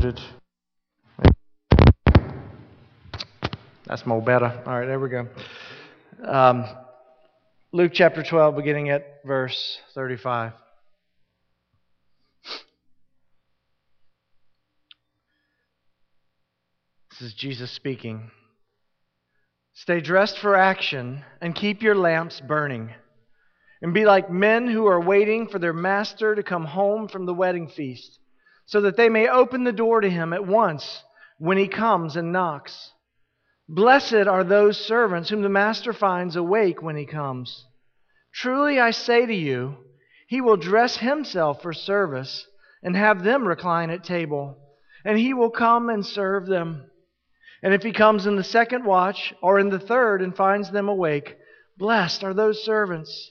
muted. That's more better. All right, there we go. Um, Luke chapter 12, beginning at verse 35. This is Jesus speaking. Stay dressed for action and keep your lamps burning. And be like men who are waiting for their master to come home from the wedding feast, so that they may open the door to him at once when he comes and knocks. Blessed are those servants whom the master finds awake when he comes. Truly I say to you, he will dress himself for service and have them recline at table, and he will come and serve them. And if he comes in the second watch or in the third and finds them awake, blessed are those servants.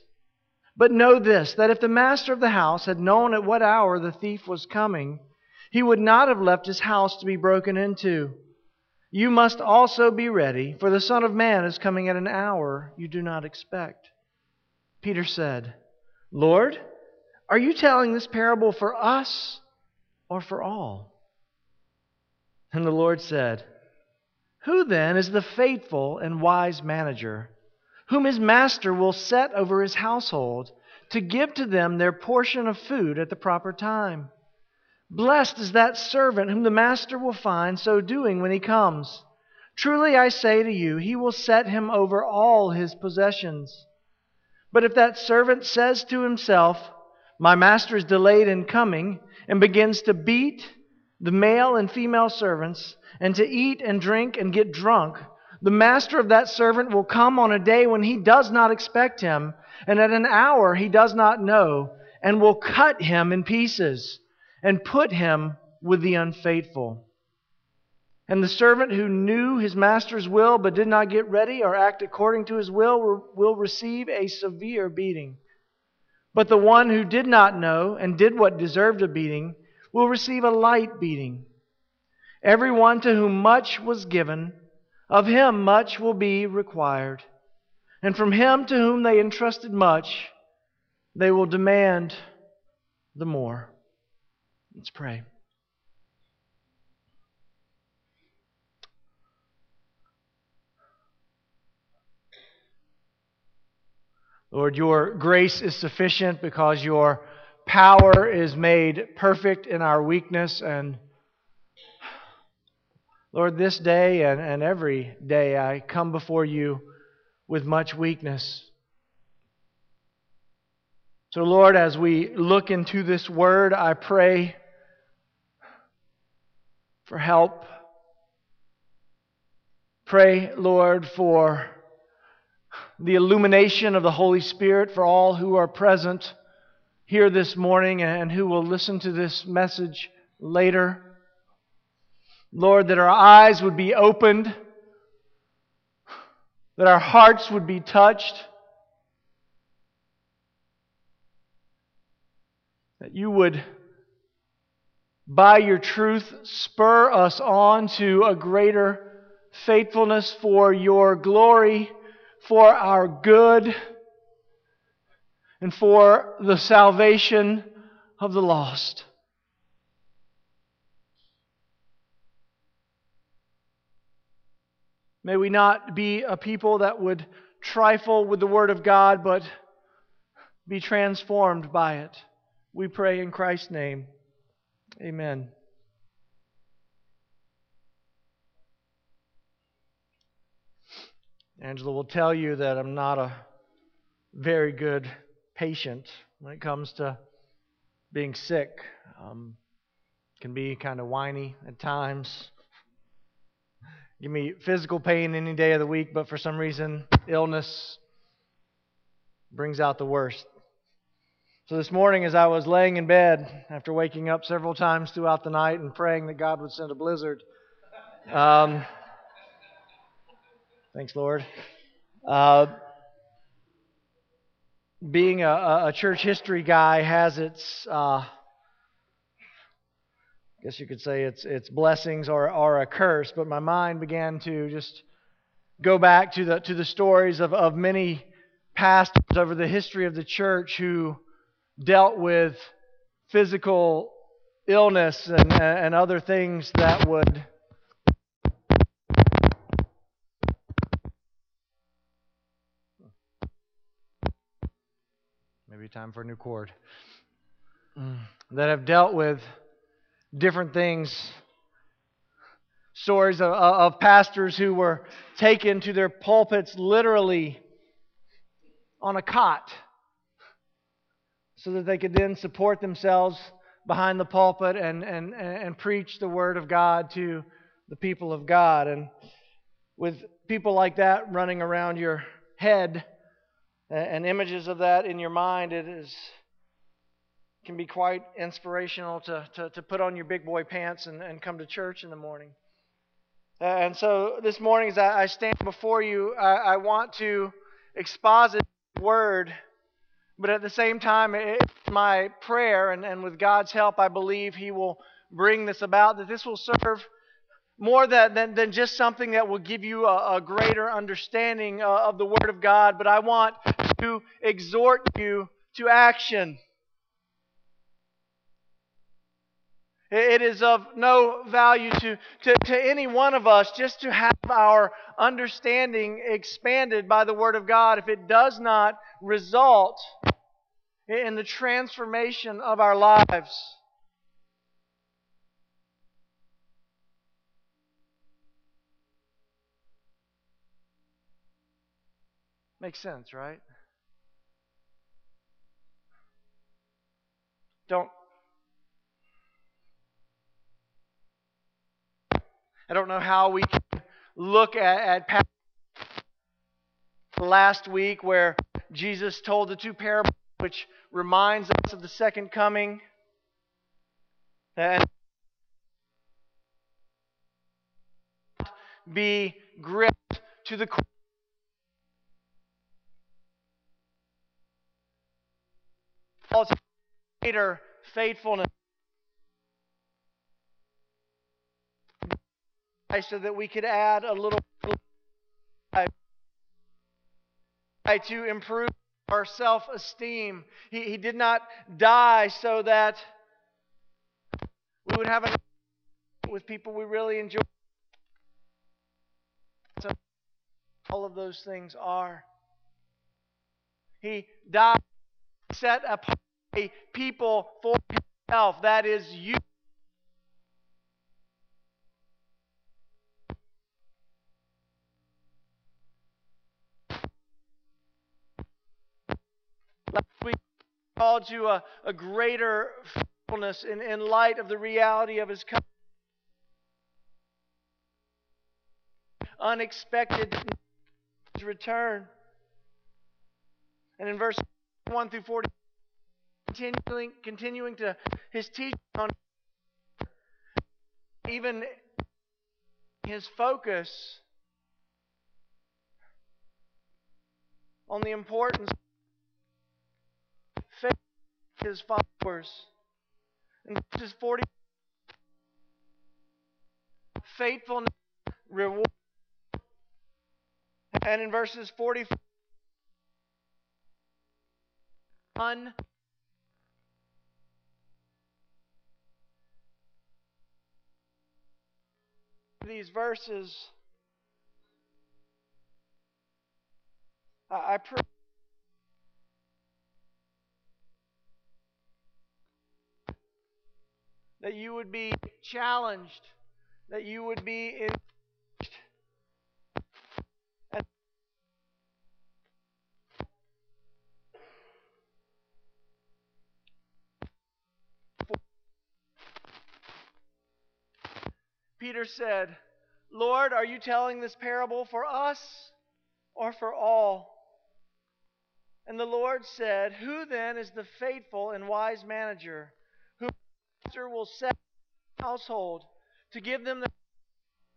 But know this that if the master of the house had known at what hour the thief was coming, he would not have left his house to be broken into. You must also be ready, for the Son of Man is coming at an hour you do not expect. Peter said, Lord, are you telling this parable for us or for all? And the Lord said, Who then is the faithful and wise manager? whom his master will set over his household to give to them their portion of food at the proper time. Blessed is that servant whom the master will find so doing when he comes. Truly I say to you, he will set him over all his possessions. But if that servant says to himself, My master is delayed in coming, and begins to beat the male and female servants, and to eat and drink and get drunk, the master of that servant will come on a day when he does not expect him, and at an hour he does not know, and will cut him in pieces and put him with the unfaithful. And the servant who knew his master's will but did not get ready or act according to his will will receive a severe beating. But the one who did not know and did what deserved a beating will receive a light beating. Everyone to whom much was given, of him much will be required. And from him to whom they entrusted much, they will demand the more. Let's pray. Lord, your grace is sufficient because your power is made perfect in our weakness and Lord, this day and, and every day I come before you with much weakness. So, Lord, as we look into this word, I pray for help. Pray, Lord, for the illumination of the Holy Spirit for all who are present here this morning and who will listen to this message later. Lord, that our eyes would be opened, that our hearts would be touched, that you would, by your truth, spur us on to a greater faithfulness for your glory, for our good, and for the salvation of the lost. May we not be a people that would trifle with the Word of God, but be transformed by it. We pray in Christ's name. Amen. Angela will tell you that I'm not a very good patient when it comes to being sick. Um, can be kind of whiny at times. Give me physical pain any day of the week, but for some reason, illness brings out the worst. So this morning, as I was laying in bed after waking up several times throughout the night and praying that God would send a blizzard, um, thanks, Lord. Uh, being a, a, church history guy has its uh, I guess you could say it's, it's blessings or, or a curse, but my mind began to just go back to the, to the stories of, of many pastors over the history of the church who dealt with physical illness and, and other things that would maybe time for a new chord. Mm. That have dealt with different things. Stories of, of pastors who were taken to their pulpits literally on a cot so that they could then support themselves behind the pulpit and, and, and preach the Word of God to the people of God. And with people like that running around your head and images of that in your mind, it is can be quite inspirational to, to, to put on your big boy pants and, and come to church in the morning. And so this morning, as I stand before you, I, I want to exposit the word but at the same time, it's my prayer, and, and with God's help, I believe He will bring this about, that this will serve more than, than, than just something that will give you a, a greater understanding uh, of the Word of God, but I want to exhort you to action. It is of no value to, to, to any one of us just to have our understanding expanded by the Word of God if it does not result in the transformation of our lives. Makes sense, right? Don't I don't know how we can look at, at last week where Jesus told the two parables, which reminds us of the second coming. And be gripped to the core. greater faithfulness so that we could add a little to improve our self esteem. He, he did not die so that we would have a with people we really enjoy. So all of those things are. He died, set apart a people for himself. That is you. Last week, called you a, a greater faithfulness in, in light of the reality of his coming. Unexpected return. And in verse 1 through 40, continuing, continuing to his teaching on even his focus on the importance his followers. In verses 40, faithfulness, reward. And in verses 44, un these verses I pray that you would be challenged, that you would be encouraged. Peter said, Lord, are you telling this parable for us or for all? And the Lord said, Who then is the faithful and wise manager? Will set household to give them the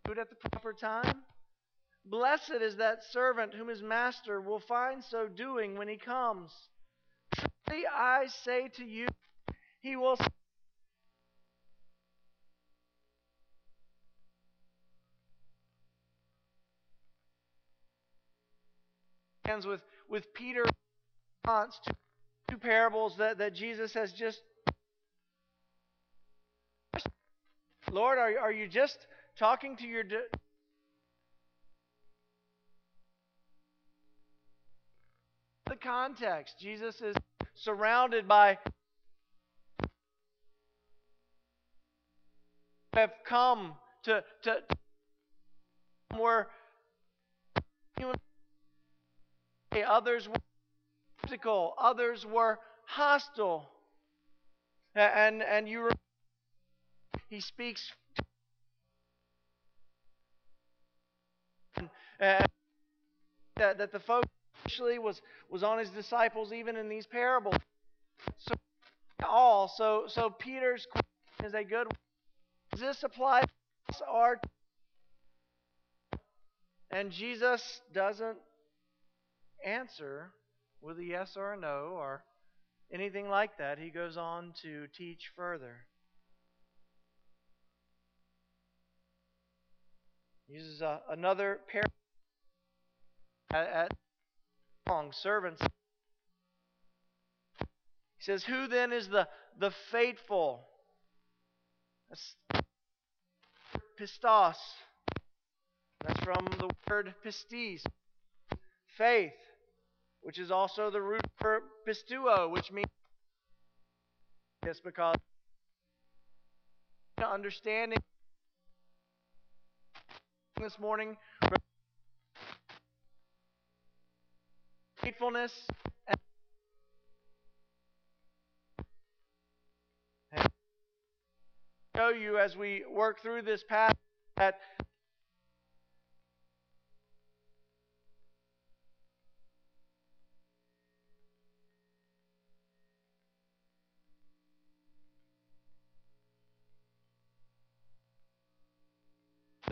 food at the proper time. Blessed is that servant whom his master will find so doing when he comes. Truly I say to you, he will ends with, with Peter's response to two parables that, that Jesus has just Lord, are, are you just talking to your. Di- the context. Jesus is surrounded by have come to to were others were skeptical, others were hostile, and and you he speaks. And, uh, that, that the focus actually was, was on his disciples even in these parables. So all so so Peter's question is a good one. Does this apply to our and Jesus doesn't answer with a yes or a no or anything like that. He goes on to teach further. Uses a, another pair at, at long servants. He says, Who then is the, the faithful? That's pistos. That's from the word pistis, faith, which is also the root for pisteuo, which means this because understanding this morning. Faithfulness and show you as we work through this path that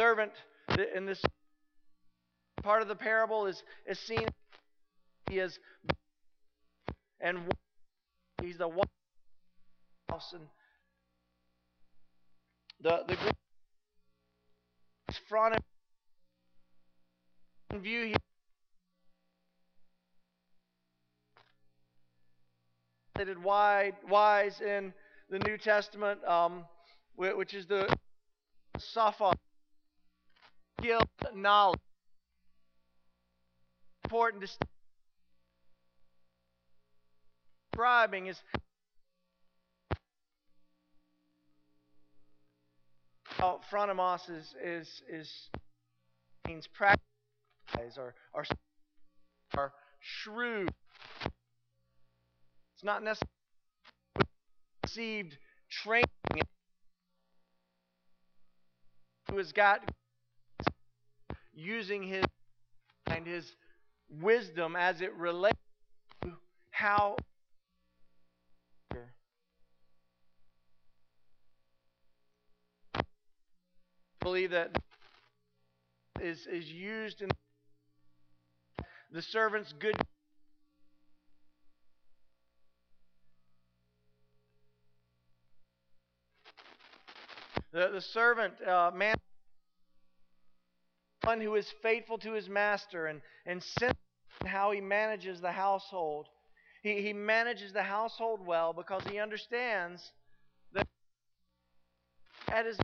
servant in this part of the parable is, is seen he is and he's the one house and the the front view here wide wise in the New Testament, um, which is the sophos skill, knowledge. Important to describing is oh, phronimos is is is means practice or or, or shrewd. It's not necessarily received training who has got using his and his wisdom as it relates to how believe that is is used in the servant's good the, the servant uh, man one who is faithful to his master and, and how he manages the household. He, he manages the household well because he understands that at his